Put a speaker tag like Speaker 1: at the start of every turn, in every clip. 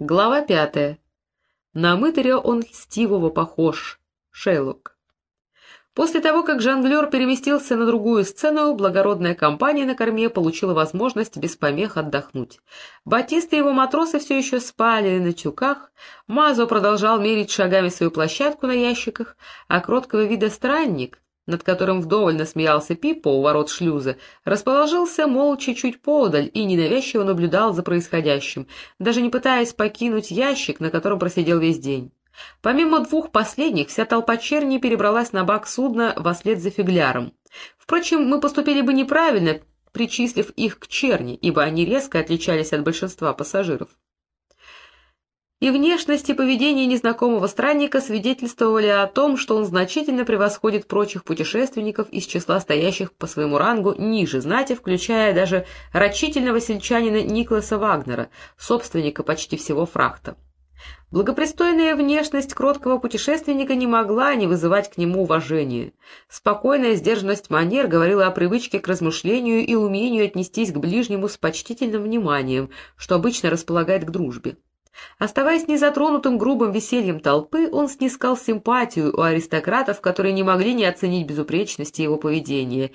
Speaker 1: Глава пятая. На мытаря он льстивого похож. Шейлок. После того, как жонглер переместился на другую сцену, благородная компания на корме получила возможность без помех отдохнуть. Батист и его матросы все еще спали на тюках, Мазо продолжал мерить шагами свою площадку на ящиках, а кроткого вида странник, над которым вдоволь насмеялся Пиппо у ворот шлюза, расположился молча чуть подаль и ненавязчиво наблюдал за происходящим, даже не пытаясь покинуть ящик, на котором просидел весь день. Помимо двух последних, вся толпа черни перебралась на бак судна вслед за фигляром. Впрочем, мы поступили бы неправильно, причислив их к черни, ибо они резко отличались от большинства пассажиров. И внешность и поведение незнакомого странника свидетельствовали о том, что он значительно превосходит прочих путешественников из числа стоящих по своему рангу ниже знати, включая даже рачительного сельчанина Никласа Вагнера, собственника почти всего фрахта. Благопристойная внешность кроткого путешественника не могла не вызывать к нему уважения. Спокойная сдержанность манер говорила о привычке к размышлению и умению отнестись к ближнему с почтительным вниманием, что обычно располагает к дружбе. Оставаясь незатронутым грубым весельем толпы, он снискал симпатию у аристократов, которые не могли не оценить безупречности его поведения,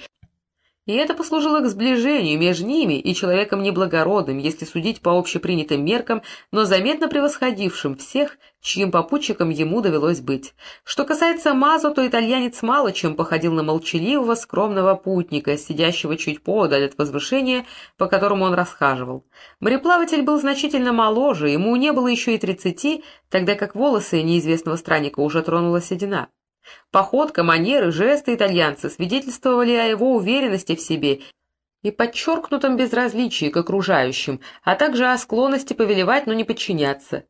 Speaker 1: и это послужило к сближению между ними и человеком неблагородным, если судить по общепринятым меркам, но заметно превосходившим всех, чьим попутчиком ему довелось быть. Что касается Мазо, то итальянец мало чем походил на молчаливого, скромного путника, сидящего чуть подаль от возвышения, по которому он расхаживал. Мореплаватель был значительно моложе, ему не было еще и тридцати, тогда как волосы неизвестного странника уже тронула седина. Походка, манеры, жесты итальянца свидетельствовали о его уверенности в себе и подчеркнутом безразличии к окружающим, а также о склонности повелевать, но не подчиняться.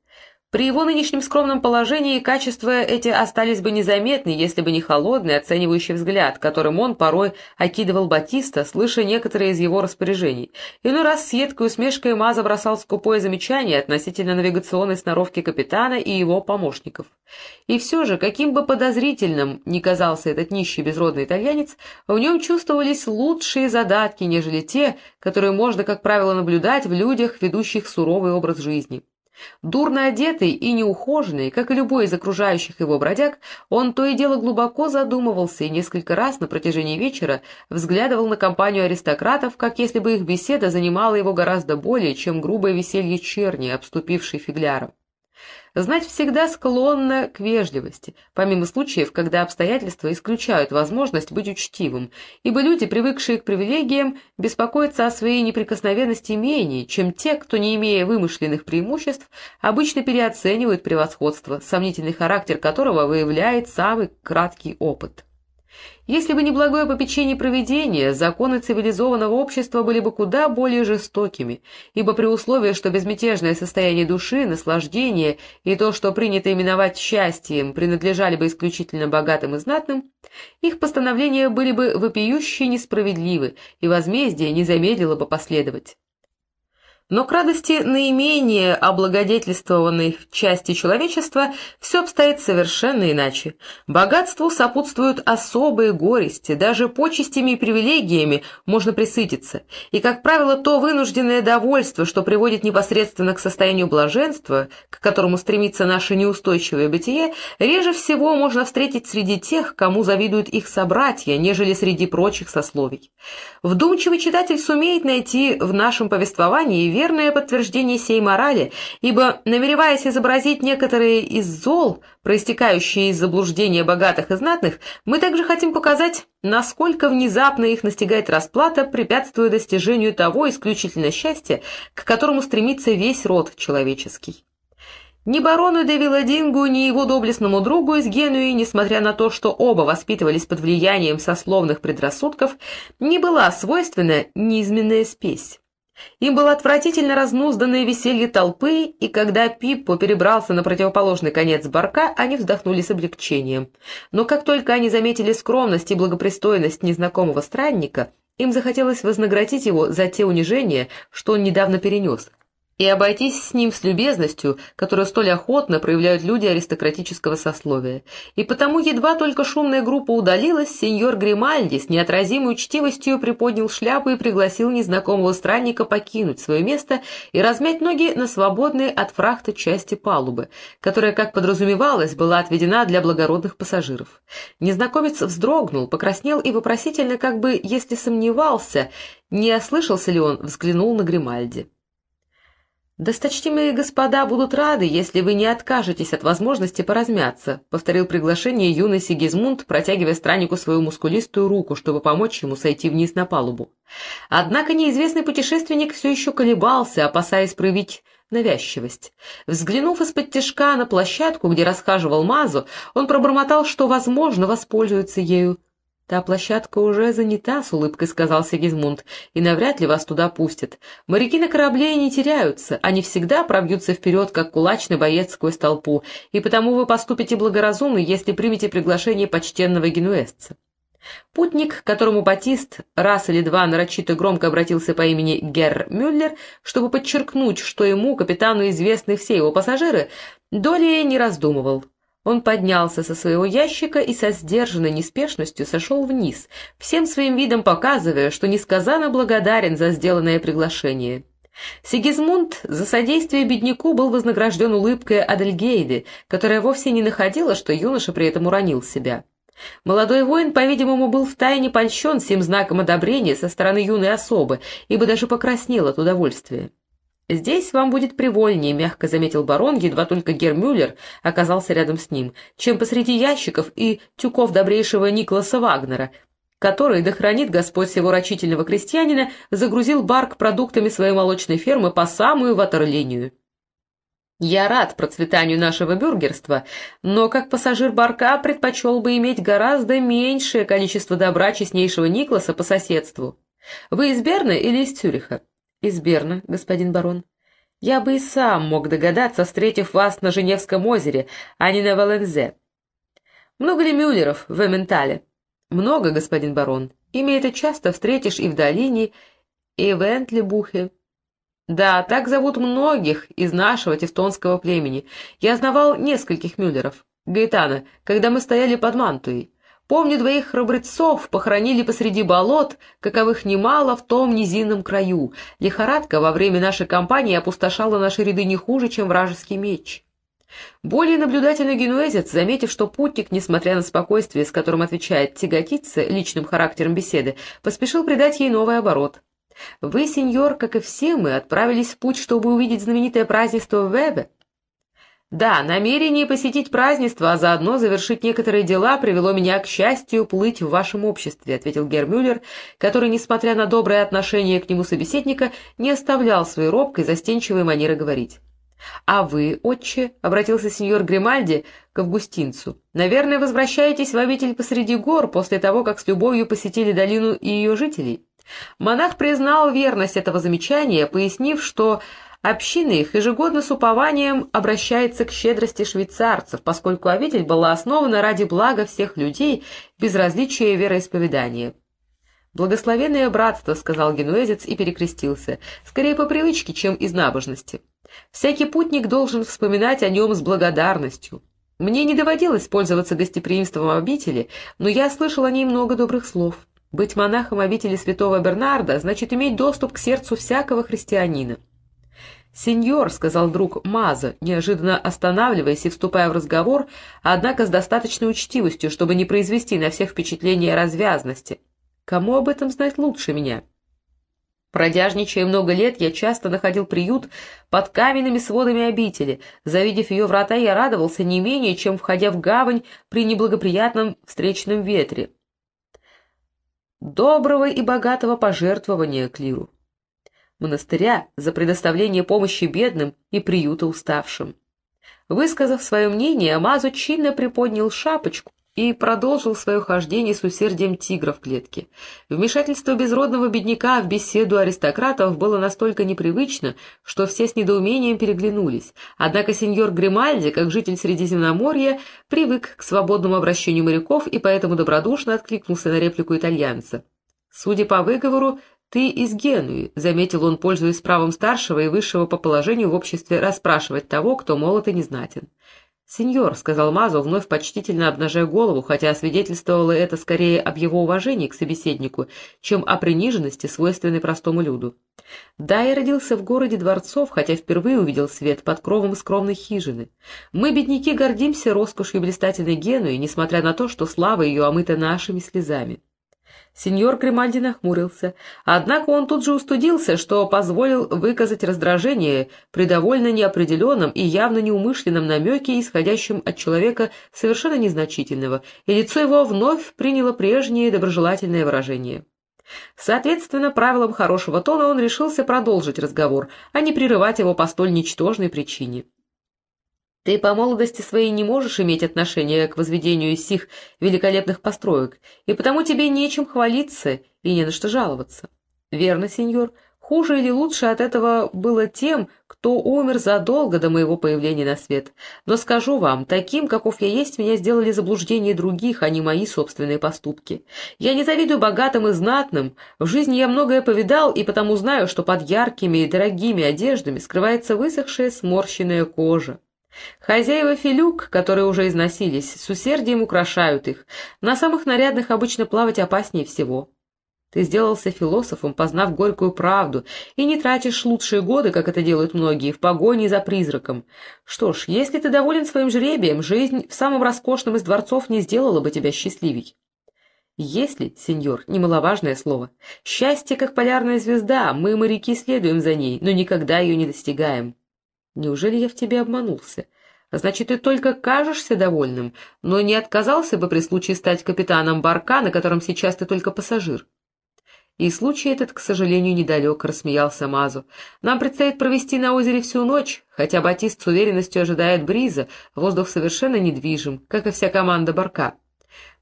Speaker 1: При его нынешнем скромном положении качества эти остались бы незаметны, если бы не холодный, оценивающий взгляд, которым он порой окидывал Батиста, слыша некоторые из его распоряжений. Иной раз с едкой усмешкой Маза бросал скупое замечание относительно навигационной сноровки капитана и его помощников. И все же, каким бы подозрительным ни казался этот нищий безродный итальянец, в нем чувствовались лучшие задатки, нежели те, которые можно, как правило, наблюдать в людях, ведущих суровый образ жизни. Дурно одетый и неухоженный, как и любой из окружающих его бродяг, он то и дело глубоко задумывался и несколько раз на протяжении вечера взглядывал на компанию аристократов, как если бы их беседа занимала его гораздо более, чем грубое веселье черни, обступившей фигляра. Знать всегда склонна к вежливости, помимо случаев, когда обстоятельства исключают возможность быть учтивым, ибо люди, привыкшие к привилегиям, беспокоятся о своей неприкосновенности менее, чем те, кто, не имея вымышленных преимуществ, обычно переоценивают превосходство, сомнительный характер которого выявляет самый краткий опыт. Если бы не благое попечение проведения, законы цивилизованного общества были бы куда более жестокими, ибо при условии, что безмятежное состояние души, наслаждение и то, что принято именовать счастьем, принадлежали бы исключительно богатым и знатным, их постановления были бы вопиющие несправедливы, и возмездие не замедлило бы последовать. Но к радости наименее облагодетельствованной части человечества все обстоит совершенно иначе. Богатству сопутствуют особые горести, даже почестями и привилегиями можно присытиться, и, как правило, то вынужденное довольство, что приводит непосредственно к состоянию блаженства, к которому стремится наше неустойчивое бытие, реже всего можно встретить среди тех, кому завидуют их собратья, нежели среди прочих сословий. Вдумчивый читатель сумеет найти в нашем повествовании верное подтверждение сей морали, ибо, намереваясь изобразить некоторые из зол, проистекающие из заблуждения богатых и знатных, мы также хотим показать, насколько внезапно их настигает расплата, препятствуя достижению того исключительно счастья, к которому стремится весь род человеческий. Ни барону де Виладингу, ни его доблестному другу из Генуи, несмотря на то, что оба воспитывались под влиянием сословных предрассудков, не была свойственна неизменная спесь. Им было отвратительно разнузданное веселье толпы, и когда Пиппо перебрался на противоположный конец барка, они вздохнули с облегчением. Но как только они заметили скромность и благопристойность незнакомого странника, им захотелось вознаградить его за те унижения, что он недавно перенес. И обойтись с ним с любезностью, которую столь охотно проявляют люди аристократического сословия. И потому едва только шумная группа удалилась, сеньор Гримальди с неотразимой учтивостью приподнял шляпу и пригласил незнакомого странника покинуть свое место и размять ноги на свободной от фрахта части палубы, которая, как подразумевалось, была отведена для благородных пассажиров. Незнакомец вздрогнул, покраснел и вопросительно, как бы, если сомневался, не ослышался ли он, взглянул на Гримальди. «Досточтимые господа будут рады, если вы не откажетесь от возможности поразмяться», — повторил приглашение юный Сигизмунд, протягивая страннику свою мускулистую руку, чтобы помочь ему сойти вниз на палубу. Однако неизвестный путешественник все еще колебался, опасаясь проявить навязчивость. Взглянув из-под тяжка на площадку, где расхаживал Мазу, он пробормотал, что, возможно, воспользуется ею. «Та площадка уже занята», — с улыбкой сказал Сигизмунд, — «и навряд ли вас туда пустят. Моряки на корабле не теряются, они всегда пробьются вперед, как кулачный боец сквозь толпу, и потому вы поступите благоразумно, если примете приглашение почтенного генуэзца». Путник, которому Батист раз или два нарочито громко обратился по имени Герр Мюллер, чтобы подчеркнуть, что ему, капитану, известны все его пассажиры, долей не раздумывал. Он поднялся со своего ящика и со сдержанной неспешностью сошел вниз, всем своим видом показывая, что несказанно благодарен за сделанное приглашение. Сигизмунд за содействие бедняку был вознагражден улыбкой Адельгейды, которая вовсе не находила, что юноша при этом уронил себя. Молодой воин, по-видимому, был втайне польщен всем знаком одобрения со стороны юной особы, ибо даже покраснел от удовольствия. «Здесь вам будет привольнее», — мягко заметил барон, едва только Гермюллер оказался рядом с ним, чем посреди ящиков и тюков добрейшего Николаса Вагнера, который, да хранит Господь всего рачительного крестьянина, загрузил барк продуктами своей молочной фермы по самую ватерлинию. Я рад процветанию нашего бюргерства, но как пассажир барка предпочел бы иметь гораздо меньшее количество добра честнейшего Никласа по соседству. Вы из Берна или из Цюриха? «Из Берна, господин барон. Я бы и сам мог догадаться, встретив вас на Женевском озере, а не на Валензе. Много ли мюллеров в Эментале?» «Много, господин барон. Ими это часто встретишь и в долине, и в Энтлибухе». «Да, так зовут многих из нашего тевтонского племени. Я знавал нескольких мюллеров. Гаэтана, когда мы стояли под Мантуей. Помню, двоих храбрецов похоронили посреди болот, каковых немало в том низинном краю. Лихорадка во время нашей кампании опустошала наши ряды не хуже, чем вражеский меч. Более наблюдательный генуэзец, заметив, что путник, несмотря на спокойствие, с которым отвечает, тяготится личным характером беседы, поспешил придать ей новый оборот. «Вы, сеньор, как и все мы, отправились в путь, чтобы увидеть знаменитое празднество в Вебе. Да, намерение посетить празднество, а заодно завершить некоторые дела привело меня к счастью плыть в вашем обществе, ответил Гермюллер, который, несмотря на доброе отношение к нему собеседника, не оставлял своей робкой, застенчивой манеры говорить. «А вы, отче?» — обратился сеньор Гримальди к августинцу. «Наверное, возвращаетесь в обитель посреди гор после того, как с любовью посетили долину и ее жителей?» Монах признал верность этого замечания, пояснив, что Община их ежегодно с упованием обращается к щедрости швейцарцев, поскольку обитель была основана ради блага всех людей без различия вероисповедания. «Благословенное братство», — сказал генуэзец и перекрестился, скорее по привычке, чем из набожности. «Всякий путник должен вспоминать о нем с благодарностью. Мне не доводилось пользоваться гостеприимством обители, но я слышал о ней много добрых слов. Быть монахом обители святого Бернарда значит иметь доступ к сердцу всякого христианина». «Сеньор», — сказал друг Маза, неожиданно останавливаясь и вступая в разговор, однако с достаточной учтивостью, чтобы не произвести на всех впечатление развязности. «Кому об этом знать лучше меня?» Продяжничая много лет, я часто находил приют под каменными сводами обители. Завидев ее врата, я радовался не менее, чем входя в гавань при неблагоприятном встречном ветре. Доброго и богатого пожертвования Клиру монастыря за предоставление помощи бедным и приюта уставшим. Высказав свое мнение, Амазу чинно приподнял шапочку и продолжил свое хождение с усердием тигра в клетке. Вмешательство безродного бедняка в беседу аристократов было настолько непривычно, что все с недоумением переглянулись. Однако сеньор Гримальди, как житель Средиземноморья, привык к свободному обращению моряков и поэтому добродушно откликнулся на реплику итальянца. Судя по выговору, «Ты из Генуи», — заметил он, пользуясь правом старшего и высшего по положению в обществе расспрашивать того, кто молод и незнатен. «Сеньор», — сказал Мазо, вновь почтительно обнажая голову, хотя свидетельствовало это скорее об его уважении к собеседнику, чем о приниженности, свойственной простому люду. «Да, я родился в городе дворцов, хотя впервые увидел свет под кровом скромной хижины. Мы, бедняки, гордимся роскошью блистательной Генуи, несмотря на то, что слава ее омыта нашими слезами». Сеньор Гримальди нахмурился, однако он тут же устудился, что позволил выказать раздражение при довольно неопределенном и явно неумышленном намеке, исходящем от человека совершенно незначительного, и лицо его вновь приняло прежнее доброжелательное выражение. Соответственно, правилам хорошего тона он решился продолжить разговор, а не прерывать его по столь ничтожной причине. Ты по молодости своей не можешь иметь отношения к возведению сих великолепных построек, и потому тебе нечем хвалиться и не на что жаловаться. Верно, сеньор, хуже или лучше от этого было тем, кто умер задолго до моего появления на свет. Но скажу вам, таким, каков я есть, меня сделали заблуждения других, а не мои собственные поступки. Я не завидую богатым и знатным. В жизни я многое повидал, и потому знаю, что под яркими и дорогими одеждами скрывается высохшая сморщенная кожа. Хозяева филюк, которые уже износились, с усердием украшают их. На самых нарядных обычно плавать опаснее всего. Ты сделался философом, познав горькую правду, и не тратишь лучшие годы, как это делают многие, в погоне за призраком. Что ж, если ты доволен своим жребием, жизнь в самом роскошном из дворцов не сделала бы тебя счастливей. Если, сеньор, немаловажное слово, счастье, как полярная звезда, мы, моряки, следуем за ней, но никогда ее не достигаем. Неужели я в тебе обманулся? Значит, ты только кажешься довольным, но не отказался бы при случае стать капитаном барка, на котором сейчас ты только пассажир. И случай этот, к сожалению, недалек, — рассмеялся Мазу. Нам предстоит провести на озере всю ночь, хотя Батист с уверенностью ожидает бриза, воздух совершенно недвижим, как и вся команда барка.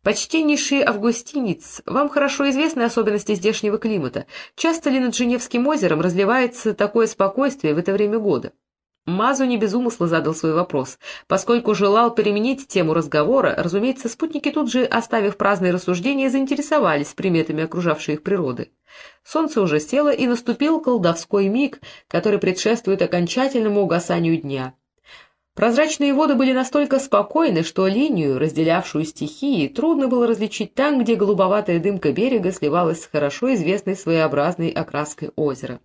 Speaker 1: Почтеннейший августинец, вам хорошо известны особенности здешнего климата. Часто ли над Женевским озером разливается такое спокойствие в это время года? Мазу не без умысла задал свой вопрос. Поскольку желал переменить тему разговора, разумеется, спутники тут же, оставив праздные рассуждения, заинтересовались приметами окружавшей их природы. Солнце уже село, и наступил колдовской миг, который предшествует окончательному угасанию дня. Прозрачные воды были настолько спокойны, что линию, разделявшую стихии, трудно было различить там, где голубоватая дымка берега сливалась с хорошо известной своеобразной окраской озера.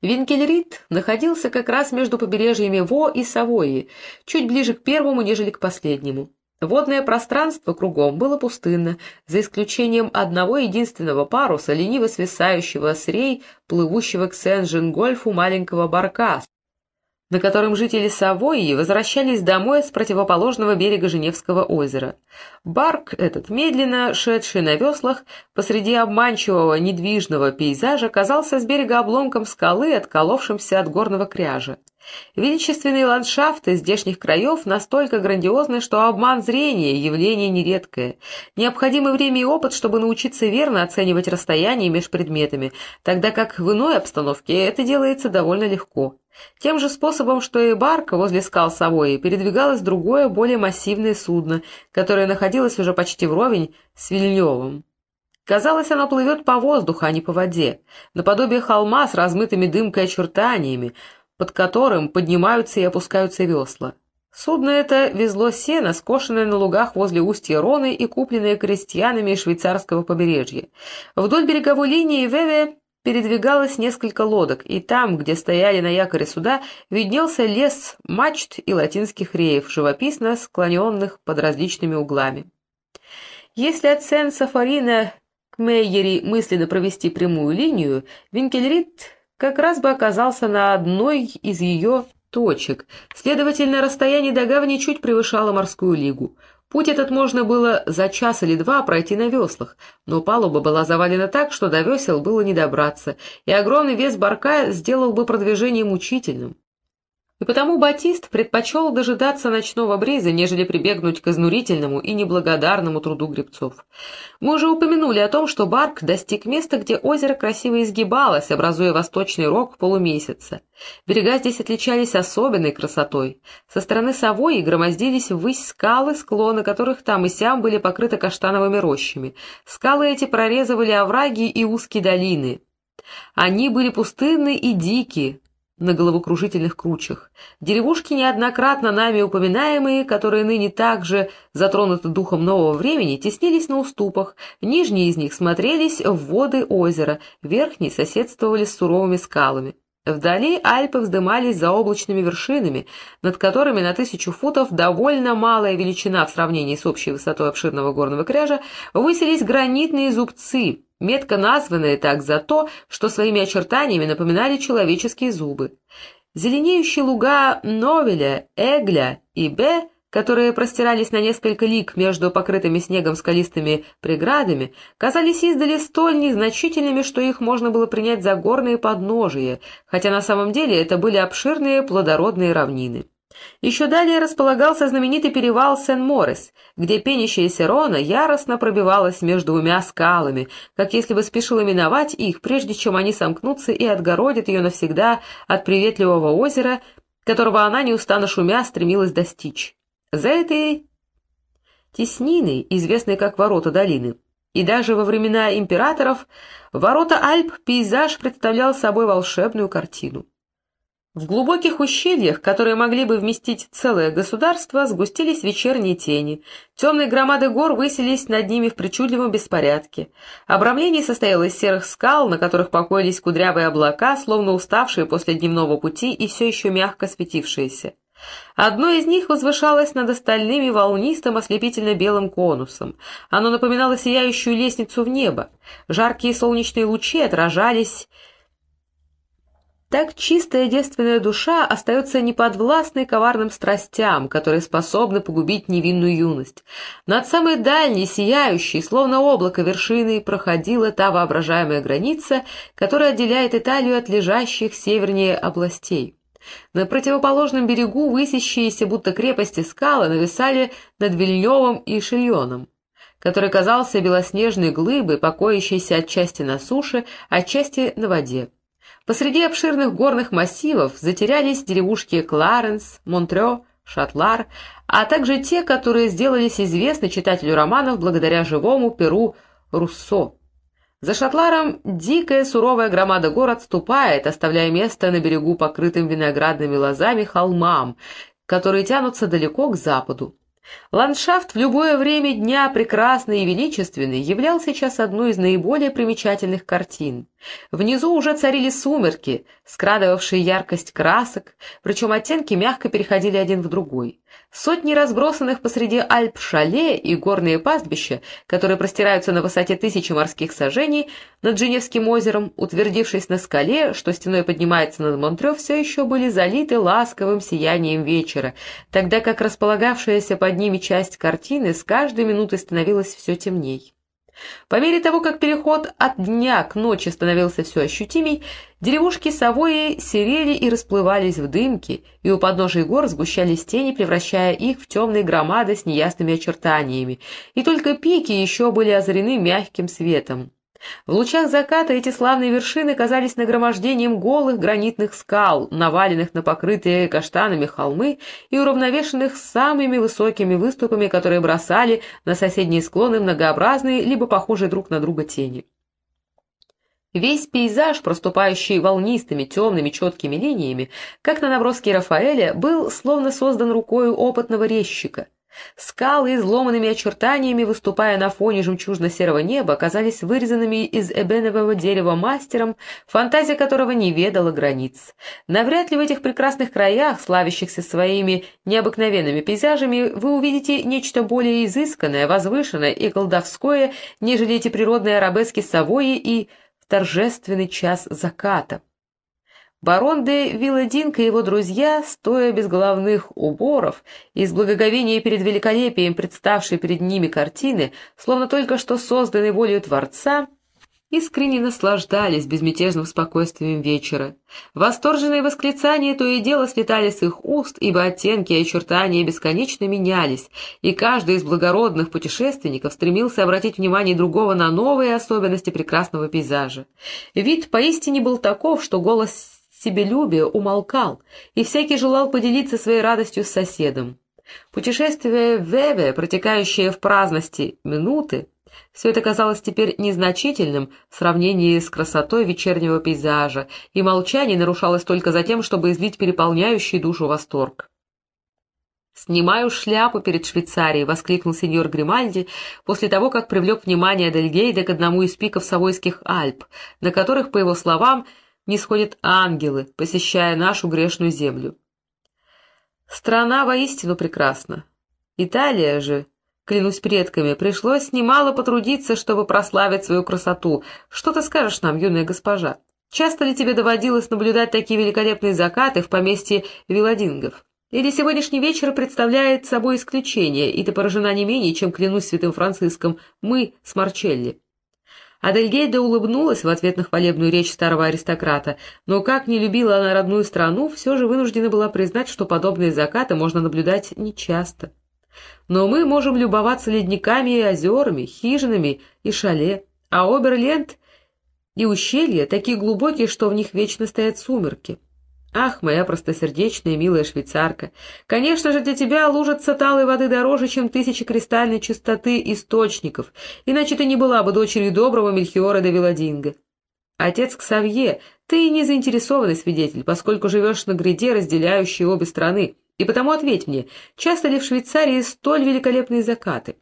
Speaker 1: Винкельрид находился как раз между побережьями Во и Савойи, чуть ближе к первому, нежели к последнему. Водное пространство кругом было пустынно, за исключением одного единственного паруса, лениво свисающего с рей, плывущего к Сен-Жин-Гольфу маленького барка, на котором жители Савойи возвращались домой с противоположного берега Женевского озера. Барк этот, медленно шедший на веслах, посреди обманчивого недвижного пейзажа, казался с берега обломком скалы, отколовшимся от горного кряжа. Величественные ландшафты здешних краев настолько грандиозны, что обман зрения — явление нередкое. Необходимо время и опыт, чтобы научиться верно оценивать расстояние между предметами, тогда как в иной обстановке это делается довольно легко. Тем же способом, что и барка возле скал Савои, передвигалось другое, более массивное судно, которое находилось уже почти вровень с Вильневым. Казалось, оно плывет по воздуху, а не по воде, наподобие холма с размытыми дымкой очертаниями, под которым поднимаются и опускаются весла. Судно это везло сено, скошенное на лугах возле устья Роны и купленное крестьянами швейцарского побережья. Вдоль береговой линии Веве передвигалось несколько лодок, и там, где стояли на якоре суда, виднелся лес мачт и латинских реев, живописно склоненных под различными углами. Если от Сен-Сафарина к Мейери мысленно провести прямую линию, Винкельрид как раз бы оказался на одной из ее точек, следовательно, расстояние до гавани чуть превышало морскую лигу. Путь этот можно было за час или два пройти на веслах, но палуба была завалена так, что до весел было не добраться, и огромный вес барка сделал бы продвижение мучительным. И потому Батист предпочел дожидаться ночного бриза, нежели прибегнуть к изнурительному и неблагодарному труду гребцов. Мы уже упомянули о том, что Барк достиг места, где озеро красиво изгибалось, образуя восточный рог полумесяца. Берега здесь отличались особенной красотой. Со стороны Савойи громоздились ввысь скалы, склоны которых там и сям были покрыты каштановыми рощами. Скалы эти прорезывали овраги и узкие долины. Они были пустынны и дикие, на головокружительных кручах. Деревушки, неоднократно нами упоминаемые, которые ныне также затронуты духом нового времени, теснились на уступах, нижние из них смотрелись в воды озера, верхние соседствовали с суровыми скалами. Вдали Альпы вздымались за облачными вершинами, над которыми на тысячу футов довольно малая величина в сравнении с общей высотой обширного горного кряжа, высились гранитные зубцы, метко названные так за то, что своими очертаниями напоминали человеческие зубы. Зеленеющие луга Новеля, Эгля и Б, которые простирались на несколько лиг между покрытыми снегом скалистыми преградами, казались издали столь незначительными, что их можно было принять за горные подножия, хотя на самом деле это были обширные плодородные равнины. Еще далее располагался знаменитый перевал Сен-Морес, где пенящаяся Рона яростно пробивалась между двумя скалами, как если бы спешила миновать их, прежде чем они сомкнутся и отгородят ее навсегда от приветливого озера, которого она неустанно шумя стремилась достичь. За этой тесниной, известной как Ворота долины, и даже во времена императоров, Ворота Альп пейзаж представлял собой волшебную картину. В глубоких ущельях, которые могли бы вместить целое государство, сгустились вечерние тени. Темные громады гор высились над ними в причудливом беспорядке. Обрамление состояло из серых скал, на которых покоились кудрявые облака, словно уставшие после дневного пути и все еще мягко светившиеся. Одно из них возвышалось над остальными волнистым ослепительно-белым конусом. Оно напоминало сияющую лестницу в небо. Жаркие солнечные лучи отражались так чистая девственная душа остается неподвластной коварным страстям, которые способны погубить невинную юность. Над самой дальней, сияющей, словно облако вершины, проходила та воображаемая граница, которая отделяет Италию от лежащих севернее областей. На противоположном берегу высящиеся будто крепости скалы нависали над Вильневым и Шильоном который казался белоснежной глыбой, покоящейся отчасти на суше, отчасти на воде. Посреди обширных горных массивов затерялись деревушки Кларенс, Монтрё, Шатлар, а также те, которые сделались известны читателю романов благодаря живому перу Руссо. За Шатларом дикая суровая громада гор отступает, оставляя место на берегу покрытым виноградными лозами холмам, которые тянутся далеко к западу. Ландшафт в любое время дня прекрасный и величественный являл сейчас одной из наиболее примечательных картин. Внизу уже царили сумерки, скрадывавшие яркость красок, причем оттенки мягко переходили один в другой. Сотни разбросанных посреди Альп шале и горные пастбища, которые простираются на высоте тысячи морских сажений над Женевским озером, утвердившись на скале, что стеной поднимается над Монтрё, все еще были залиты ласковым сиянием вечера, тогда как располагавшаяся под ними часть картины с каждой минутой становилась все темней. По мере того, как переход от дня к ночи становился все ощутимей, деревушки Савои серели и расплывались в дымке, и у подножия гор сгущались тени, превращая их в темные громады с неясными очертаниями, и только пики еще были озарены мягким светом. В лучах заката эти славные вершины казались нагромождением голых гранитных скал, наваленных на покрытые каштанами холмы и уравновешенных самыми высокими выступами, которые бросали на соседние склоны многообразные, либо похожие друг на друга тени. Весь пейзаж, проступающий волнистыми, темными, четкими линиями, как на наброске Рафаэля, был словно создан рукою опытного резчика — Скалы, изломанными очертаниями, выступая на фоне жемчужно-серого неба, оказались вырезанными из эбенового дерева мастером, фантазия которого не ведала границ. Навряд ли в этих прекрасных краях, славящихся своими необыкновенными пейзажами, вы увидите нечто более изысканное, возвышенное и колдовское, нежели эти природные арабески Савои и торжественный час заката. Барон де Виладинка и его друзья, стоя без головных уборов и с благоговением перед великолепием представшей перед ними картины, словно только что созданной волею Творца, искренне наслаждались безмятежным спокойствием вечера. Восторженные восклицания то и дело слетали с их уст, ибо оттенки и очертания бесконечно менялись, и каждый из благородных путешественников стремился обратить внимание другого на новые особенности прекрасного пейзажа. Вид поистине был таков, что голос себелюбия умолкал, и всякий желал поделиться своей радостью с соседом. Путешествие в Веве, протекающее в праздности минуты, все это казалось теперь незначительным в сравнении с красотой вечернего пейзажа, и молчание нарушалось только за тем, чтобы излить переполняющий душу восторг. «Снимаю шляпу перед Швейцарией!» — воскликнул сеньор Гримальди после того, как привлек внимание Адельгейда к одному из пиков Савойских Альп, на которых, по его словам, не сходят ангелы, посещая нашу грешную землю. Страна воистину прекрасна. Италия же клянусь предками, пришлось немало потрудиться, чтобы прославить свою красоту. Что ты скажешь нам, юная госпожа? Часто ли тебе доводилось наблюдать такие великолепные закаты в поместье Виладингов? Или сегодняшний вечер представляет собой исключение, и ты поражена не менее, чем, клянусь святым Франциском, мы с Марчелли?» Адельгейда улыбнулась в ответ на хвалебную речь старого аристократа, но как не любила она родную страну, все же вынуждена была признать, что подобные закаты можно наблюдать нечасто но мы можем любоваться ледниками и озерами, хижинами и шале, а Оберленд и ущелья такие глубокие, что в них вечно стоят сумерки. Ах, моя простосердечная милая швейцарка, конечно же, для тебя лужица талой воды дороже, чем тысячи кристальной чистоты источников, иначе ты не была бы дочерью доброго Мельхиора де Виладинга. Отец Ксавье, ты не заинтересованный свидетель, поскольку живешь на гряде, разделяющей обе страны, и потому ответь мне, часто ли в Швейцарии столь великолепные закаты?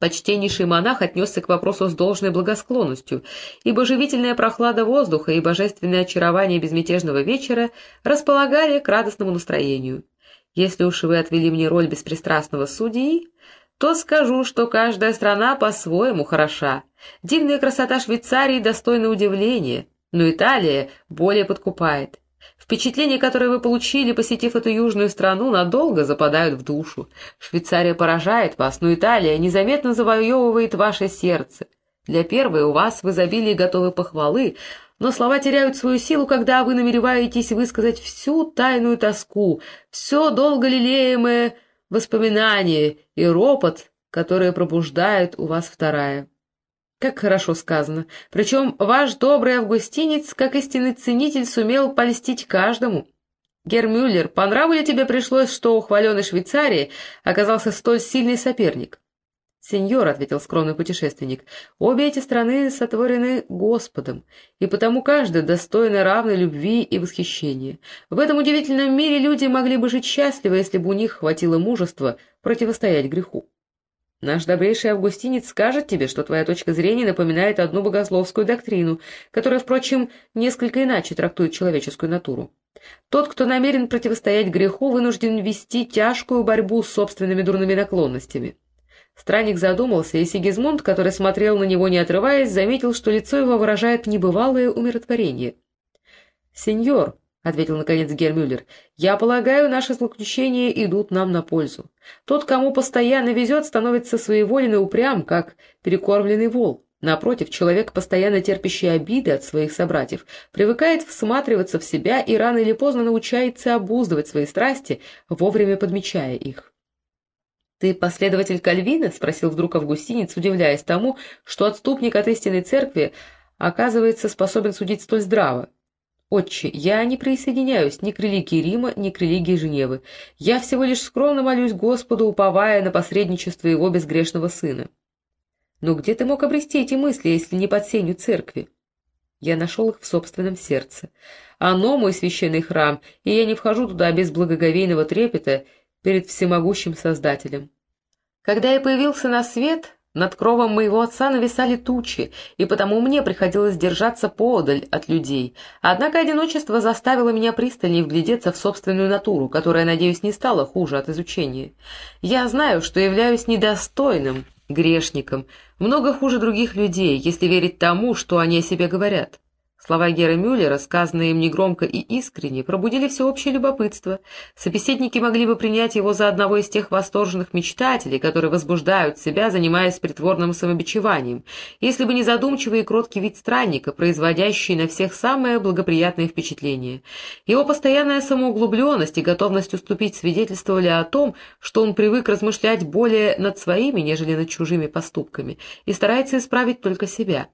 Speaker 1: Почтеннейший монах отнесся к вопросу с должной благосклонностью, ибо живительная прохлада воздуха и божественное очарование безмятежного вечера располагали к радостному настроению. Если уж вы отвели мне роль беспристрастного судьи, то скажу, что каждая страна по-своему хороша. Дивная красота Швейцарии достойна удивления, но Италия более подкупает. Впечатления, которые вы получили, посетив эту южную страну, надолго западают в душу. Швейцария поражает вас, но Италия незаметно завоевывает ваше сердце. Для первой у вас в изобилии готовы похвалы, но слова теряют свою силу, когда вы намереваетесь высказать всю тайную тоску, все долго лелеемое воспоминание и ропот, которые пробуждает у вас вторая. Как хорошо сказано. Причем ваш добрый августинец, как истинный ценитель, сумел польстить каждому. Гермюллер, по нраву ли тебе пришлось, что у хваленой Швейцарии оказался столь сильный соперник? «Сеньор», — ответил скромный путешественник, — «обе эти страны сотворены Господом, и потому каждая достойна равной любви и восхищения. В этом удивительном мире люди могли бы жить счастливо, если бы у них хватило мужества противостоять греху». Наш добрейший августинец скажет тебе, что твоя точка зрения напоминает одну богословскую доктрину, которая, впрочем, несколько иначе трактует человеческую натуру. Тот, кто намерен противостоять греху, вынужден вести тяжкую борьбу с собственными дурными наклонностями. Странник задумался, и Сигизмунд, который смотрел на него не отрываясь, заметил, что лицо его выражает небывалое умиротворение. «Сеньор», — ответил наконец Гермюллер, — «я полагаю, наши злоключения идут нам на пользу. Тот, кому постоянно везет, становится своеволен и упрям, как перекормленный вол. Напротив, человек, постоянно терпящий обиды от своих собратьев, привыкает всматриваться в себя и рано или поздно научается обуздывать свои страсти, вовремя подмечая их». «Ты последователь Кальвина?» — спросил вдруг Августинец, удивляясь тому, что отступник от истинной церкви оказывается способен судить столь здраво. «Отче, я не присоединяюсь ни к религии Рима, ни к религии Женевы. Я всего лишь скромно молюсь Господу, уповая на посредничество его безгрешного сына». «Но где ты мог обрести эти мысли, если не под сенью церкви?» Я нашел их в собственном сердце. Оно мой священный храм, и я не вхожу туда без благоговейного трепета перед всемогущим Создателем. Когда я появился на свет, над кровом моего отца нависали тучи, и потому мне приходилось держаться поодаль от людей. Однако одиночество заставило меня пристальнее вглядеться в собственную натуру, которая, надеюсь, не стала хуже от изучения. Я знаю, что являюсь недостойным, грешником, много хуже других людей, если верить тому, что они о себе говорят. Слова Гера Мюллера, сказанные им негромко и искренне, пробудили всеобщее любопытство. Собеседники могли бы принять его за одного из тех восторженных мечтателей, которые возбуждают себя, занимаясь притворным самобичеванием, если бы не задумчивый и кроткий вид странника, производящий на всех самое благоприятное впечатление. Его постоянная самоуглубленность и готовность уступить свидетельствовали о том, что он привык размышлять более над своими, нежели над чужими поступками, и старается исправить только себя.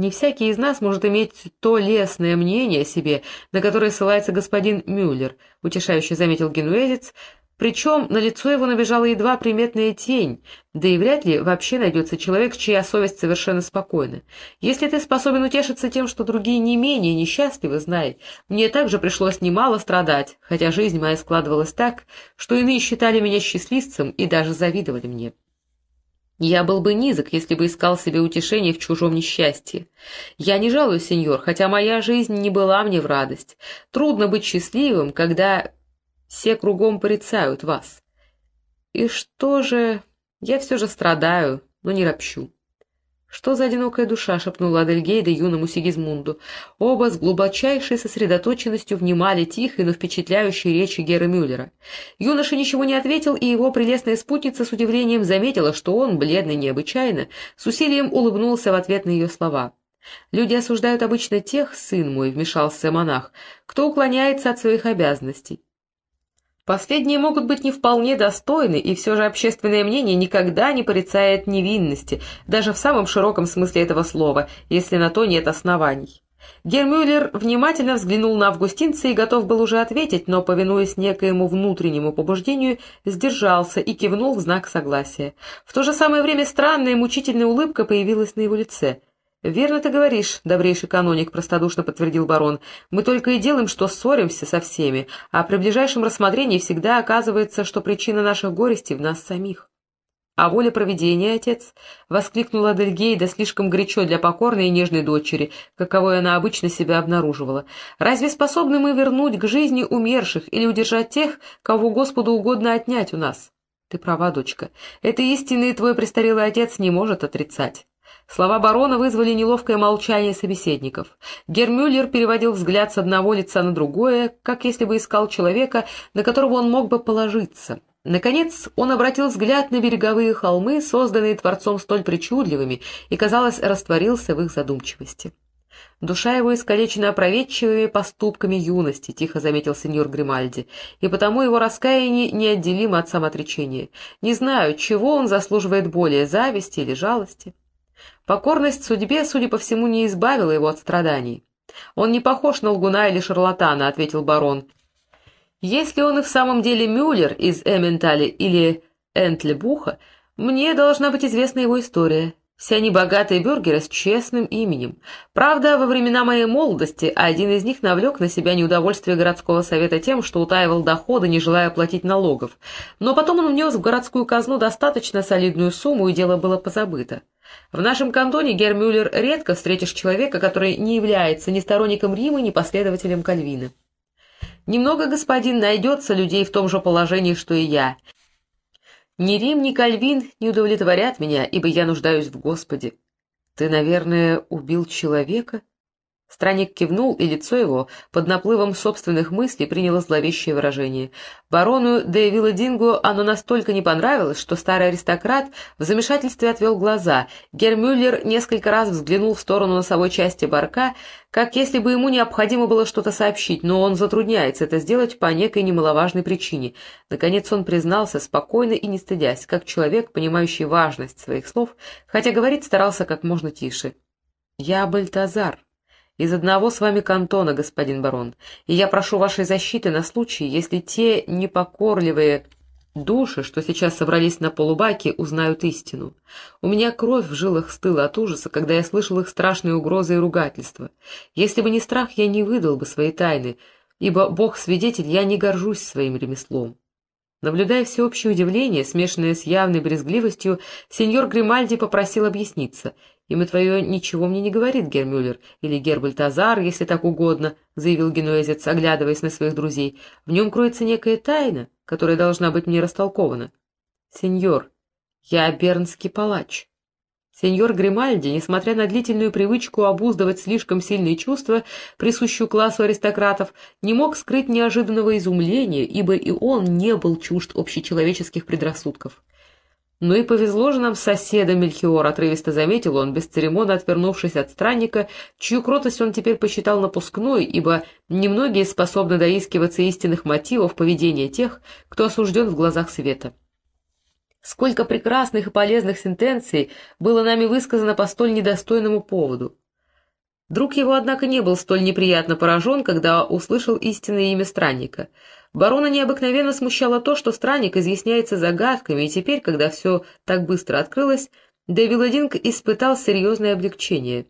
Speaker 1: Не всякий из нас может иметь то лестное мнение о себе, на которое ссылается господин Мюллер, утешающе заметил генуэзец, причем на лицо его набежала едва приметная тень, да и вряд ли вообще найдется человек, чья совесть совершенно спокойна. Если ты способен утешиться тем, что другие не менее несчастливы, знай, мне также пришлось немало страдать, хотя жизнь моя складывалась так, что иные считали меня счастливцем и даже завидовали мне. Я был бы низок, если бы искал себе утешение в чужом несчастье. Я не жалуюсь, сеньор, хотя моя жизнь не была мне в радость. Трудно быть счастливым, когда все кругом порицают вас. И что же... Я все же страдаю, но не ропщу. «Что за одинокая душа?» — шепнула Адельгейда юному Сигизмунду. Оба с глубочайшей сосредоточенностью внимали тихой, но впечатляющей речи Гера Мюллера. Юноша ничего не ответил, и его прелестная спутница с удивлением заметила, что он, бледный необычайно, с усилием улыбнулся в ответ на ее слова. «Люди осуждают обычно тех, сын мой», — вмешался монах, — «кто уклоняется от своих обязанностей. Последние могут быть не вполне достойны, и все же общественное мнение никогда не порицает невинности, даже в самом широком смысле этого слова, если на то нет оснований. Гермюллер внимательно взглянул на августинца и готов был уже ответить, но, повинуясь некоему внутреннему побуждению, сдержался и кивнул в знак согласия. В то же самое время странная мучительная улыбка появилась на его лице — «Верно ты говоришь, добрейший каноник», — простодушно подтвердил барон. «Мы только и делаем, что ссоримся со всеми, а при ближайшем рассмотрении всегда оказывается, что причина наших горестей в нас самих». «А воля провидения, отец?» — воскликнула Адельгейда слишком горячо для покорной и нежной дочери, каковой она обычно себя обнаруживала. «Разве способны мы вернуть к жизни умерших или удержать тех, кого Господу угодно отнять у нас?» «Ты права, дочка. Это истинный твой престарелый отец не может отрицать». Слова барона вызвали неловкое молчание собеседников. Гермюллер переводил взгляд с одного лица на другое, как если бы искал человека, на которого он мог бы положиться. Наконец он обратил взгляд на береговые холмы, созданные Творцом столь причудливыми, и, казалось, растворился в их задумчивости. «Душа его искалечена опроветчивыми поступками юности», — тихо заметил сеньор Гримальди, «и потому его раскаяние неотделимо от самоотречения. Не знаю, чего он заслуживает более, зависти или жалости». Покорность судьбе, судя по всему, не избавила его от страданий. «Он не похож на лгуна или шарлатана», — ответил барон. «Если он и в самом деле Мюллер из Эмментали или Энтлебуха, мне должна быть известна его история. Все они богатые бюргеры с честным именем. Правда, во времена моей молодости один из них навлек на себя неудовольствие городского совета тем, что утаивал доходы, не желая платить налогов. Но потом он внес в городскую казну достаточно солидную сумму, и дело было позабыто. В нашем кантоне, Гермюллер, редко встретишь человека, который не является ни сторонником Рима, ни последователем Кальвина. Немного, господин, найдется людей в том же положении, что и я. Ни Рим, ни Кальвин не удовлетворят меня, ибо я нуждаюсь в Господе. Ты, наверное, убил человека? Странник кивнул, и лицо его под наплывом собственных мыслей приняло зловещее выражение. Барону де Вилладинго оно настолько не понравилось, что старый аристократ в замешательстве отвел глаза. Гермюллер несколько раз взглянул в сторону носовой части барка, как если бы ему необходимо было что-то сообщить, но он затрудняется это сделать по некой немаловажной причине. Наконец он признался, спокойно и не стыдясь, как человек, понимающий важность своих слов, хотя говорить старался как можно тише. «Я Бальтазар» из одного с вами кантона, господин барон, и я прошу вашей защиты на случай, если те непокорливые души, что сейчас собрались на полубаке, узнают истину. У меня кровь в жилах стыла от ужаса, когда я слышал их страшные угрозы и ругательства. Если бы не страх, я не выдал бы свои тайны, ибо, Бог-свидетель, я не горжусь своим ремеслом. Наблюдая всеобщее удивление, смешанное с явной брезгливостью, сеньор Гримальди попросил объясниться, «Имя твое ничего мне не говорит, Гермюллер, или Гербальтазар, если так угодно», — заявил генуэзец, оглядываясь на своих друзей. «В нем кроется некая тайна, которая должна быть мне растолкована». «Сеньор, я бернский палач». Сеньор Гримальди, несмотря на длительную привычку обуздывать слишком сильные чувства, присущую классу аристократов, не мог скрыть неожиданного изумления, ибо и он не был чужд общечеловеческих предрассудков. «Ну и повезло же нам с соседом Мельхиор», — отрывисто заметил он, бесцеремонно отвернувшись от странника, чью кротость он теперь посчитал напускной, ибо немногие способны доискиваться истинных мотивов поведения тех, кто осужден в глазах света. Сколько прекрасных и полезных сентенций было нами высказано по столь недостойному поводу. Друг его, однако, не был столь неприятно поражен, когда услышал истинное имя странника. Барона необыкновенно смущало то, что странник изъясняется загадками, и теперь, когда все так быстро открылось, Дэвиладинг испытал серьезное облегчение.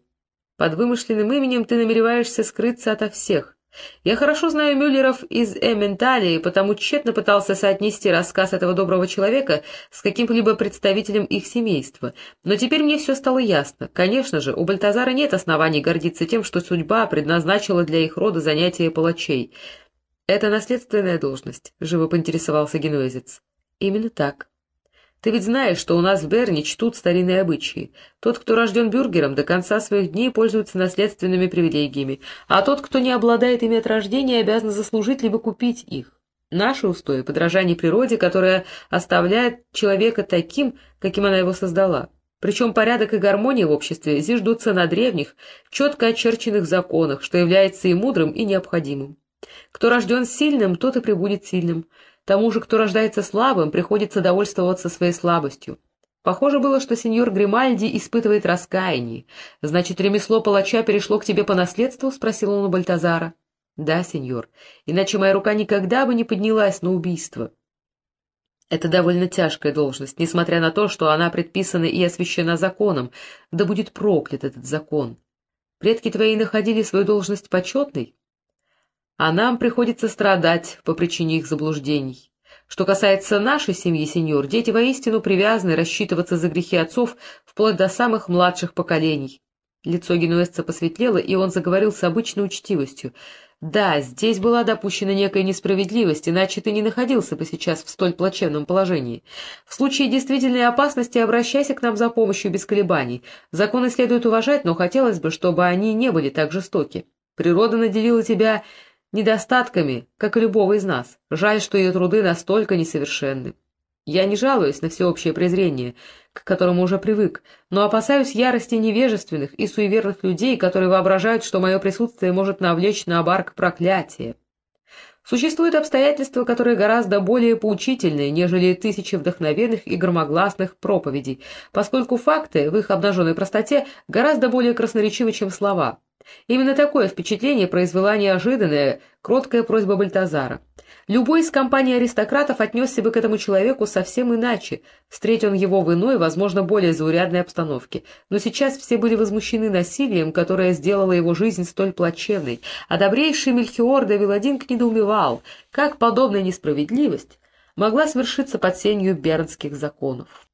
Speaker 1: «Под вымышленным именем ты намереваешься скрыться ото всех. Я хорошо знаю Мюллеров из Эменталии, потому тщетно пытался соотнести рассказ этого доброго человека с каким-либо представителем их семейства. Но теперь мне все стало ясно. Конечно же, у Бальтазара нет оснований гордиться тем, что судьба предназначила для их рода занятия палачей. Это наследственная должность, — живо поинтересовался генуэзец. Именно так. Ты ведь знаешь, что у нас в Берне чтут старинные обычаи. Тот, кто рожден бюргером, до конца своих дней пользуется наследственными привилегиями, а тот, кто не обладает ими от рождения, обязан заслужить либо купить их. Наши устои — подражание природе, которая оставляет человека таким, каким она его создала. Причем порядок и гармония в обществе зиждутся на древних, четко очерченных законах, что является и мудрым, и необходимым. Кто рожден сильным, тот и прибудет сильным. Тому же, кто рождается слабым, приходится довольствоваться своей слабостью. Похоже было, что сеньор Гримальди испытывает раскаяние. «Значит, ремесло палача перешло к тебе по наследству?» — спросил он у Бальтазара. «Да, сеньор, иначе моя рука никогда бы не поднялась на убийство». Это довольно тяжкая должность, несмотря на то, что она предписана и освящена законом. Да будет проклят этот закон. Предки твои находили свою должность почетной? А нам приходится страдать по причине их заблуждений. Что касается нашей семьи, сеньор, дети воистину привязаны рассчитываться за грехи отцов вплоть до самых младших поколений. Лицо генуэзца посветлело, и он заговорил с обычной учтивостью. «Да, здесь была допущена некая несправедливость, иначе ты не находился бы сейчас в столь плачевном положении. В случае действительной опасности обращайся к нам за помощью без колебаний. Законы следует уважать, но хотелось бы, чтобы они не были так жестоки. Природа наделила тебя недостатками, как и любого из нас. Жаль, что ее труды настолько несовершенны. Я не жалуюсь на всеобщее презрение, к которому уже привык, но опасаюсь ярости невежественных и суеверных людей, которые воображают, что мое присутствие может навлечь на барк проклятие. Существуют обстоятельства, которые гораздо более поучительные, нежели тысячи вдохновенных и громогласных проповедей, поскольку факты в их обнаженной простоте гораздо более красноречивы, чем слова. Именно такое впечатление произвела неожиданная, кроткая просьба Бальтазара. Любой из компании аристократов отнесся бы к этому человеку совсем иначе, встретил он его в иной, возможно, более заурядной обстановке. Но сейчас все были возмущены насилием, которое сделало его жизнь столь плачевной, а добрейший Мельхиор де Виладинг недоумевал, как подобная несправедливость могла свершиться под сенью бернских законов.